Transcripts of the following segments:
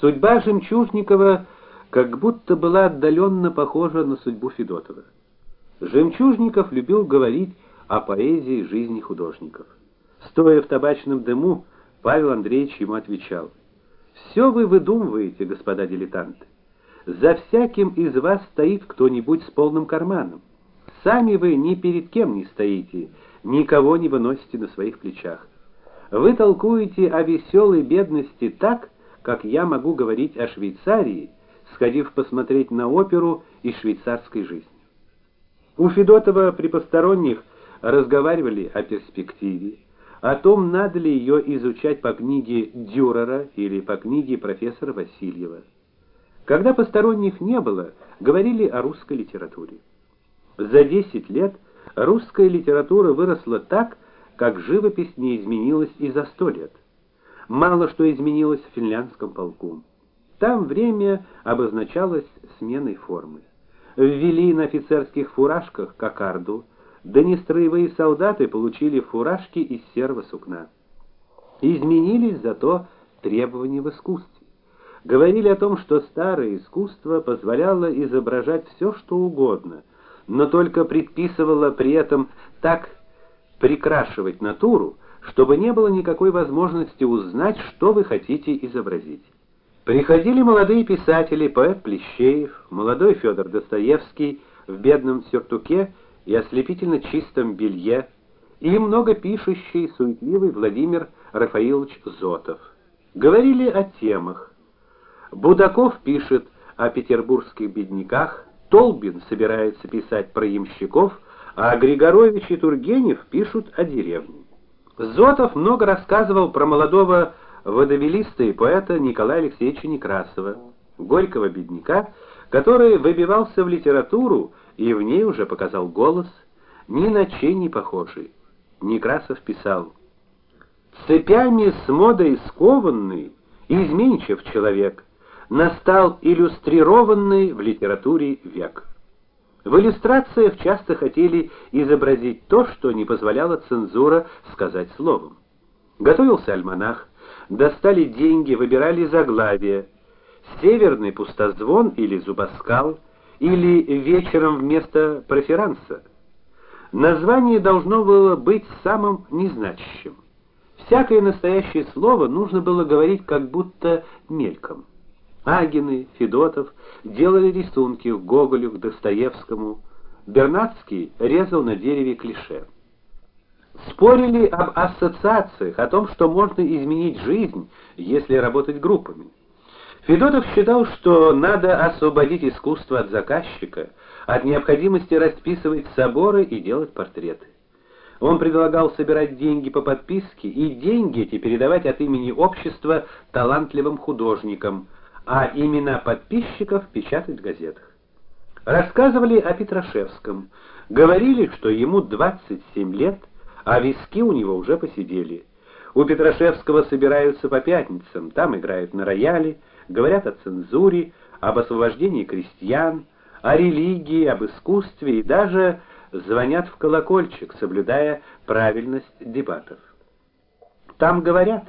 Судьба Жемчужникова как будто была отдаленно похожа на судьбу Федотова. Жемчужников любил говорить о поэзии жизни художников. Стоя в табачном дыму, Павел Андреевич ему отвечал: «Все вы выдумываете, господа дилетанты. За всяким из вас стоит кто-нибудь с полным карманом. Сами вы ни перед кем не стоите, никого не выносите на своих плечах. Вы толкуете о веселой бедности так, как я могу говорить о Швейцарии, сходив посмотреть на оперу из швейцарской жизни. У Федотова при посторонних разговаривали о перспективе, о том, надо ли ее изучать по книге Дюрера или по книге профессора Васильева. Когда посторонних не было, говорили о русской литературе. За 10 лет русская литература выросла так, как живопись не изменилась и за сто лет. Мало что изменилось в финляндском полку. Там время обозначалось сменой формы. Ввели на офицерских фуражках кокарду, да нестроевые солдаты получили фуражки из серого сукна. Изменились зато требования в искусстве. Говорили о том, что старое искусство позволяло изображать все, что угодно, но только предписывало при этом так прикрашивать натуру, чтобы не было никакой возможности узнать, что вы хотите изобразить. Приходили молодые писатели, поэт Плещеев, молодой Федор Достоевский в бедном сюртуке и ослепительно чистом белье, и много пишущий, суетливый Владимир Рафаилович Зотов. Говорили о темах. Будаков пишет о петербургских бедняках, Толбин собирается писать про ямщиков, а Григорович и Тургенев пишут о деревне. Зотов много рассказывал про молодого водовелиста и поэта Николая Алексеевича Некрасова, горького бедняка, который выбивался в литературу и в ней уже показал голос, ни на чей не похожий. Некрасов писал: "Цепями с модой скованный, изменчив человек, настал иллюстрированный в литературе век". В иллюстрациях часто хотели изобразить то, что не позволяла цензура сказать словом. Готовился альманах, достали деньги, выбирали заглавие: Северный пустозвон или зубоскал, или вечером вместо преферанса. Название должно было быть самым незначащим. Всякое настоящее слово нужно было говорить как будто мельком. Агины, Федотов делали рисунки к Гоголю, к Достоевскому. Бернацкий резал на дереве клише. Спорили об ассоциациях, о том, что можно изменить жизнь, если работать группами. Федотов считал, что надо освободить искусство от заказчика, от необходимости расписывать соборы и делать портреты. Он предлагал собирать деньги по подписке и деньги эти передавать от имени общества талантливым художникам, а имена подписчиков печатать в газетах. Рассказывали о Петрашевском, говорили, что ему 27 лет, а виски у него уже посидели. У Петрашевского собираются по пятницам, там играют на рояле, говорят о цензуре, об освобождении крестьян, о религии, об искусстве и даже звонят в колокольчик, соблюдая правильность дебатов. Там говорят: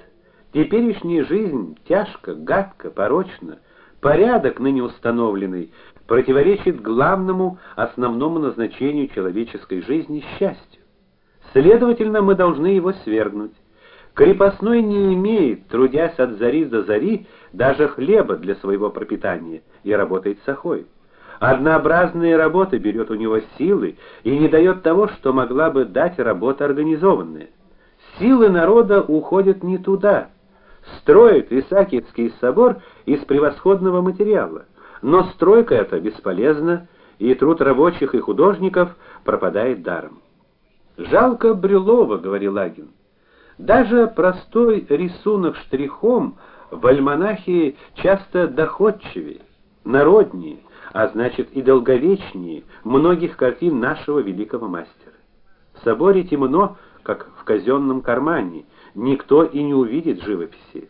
Теперешняя жизнь тяжко, гадко, порочна. Порядок ныне установленный противоречит главному, основному назначению человеческой жизни счастью. Следовательно, мы должны его свергнуть. Крепостной не имеет, трудясь от зари до зари, даже хлеба для своего пропитания и работает сахой. Однообразная работа берет у него силы и не дает того, что могла бы дать работа организованная. Силы народа уходят не туда строит Исаакиевский собор из превосходного материала, но стройка эта бесполезна, и труд рабочих и художников пропадает даром. Жалко Брюлова, говорил Лагин. Даже простой рисунок штрихом в альманахе часто доходчивее, народнее, а значит и долговечнее многих картин нашего великого мастера. В соборе темно, как в казенном кармане, никто и не увидит живописи.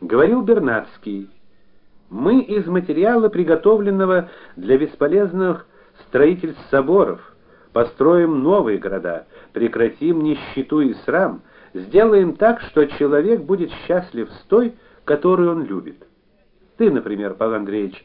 Говорил Бернацкий: "Мы из материала, приготовленного для бесполезных строительств соборов, построим новые города, прекратим нищету и срам, сделаем так, что человек будет счастлив с той, которую он любит". Ты, например, Павел Андреевич,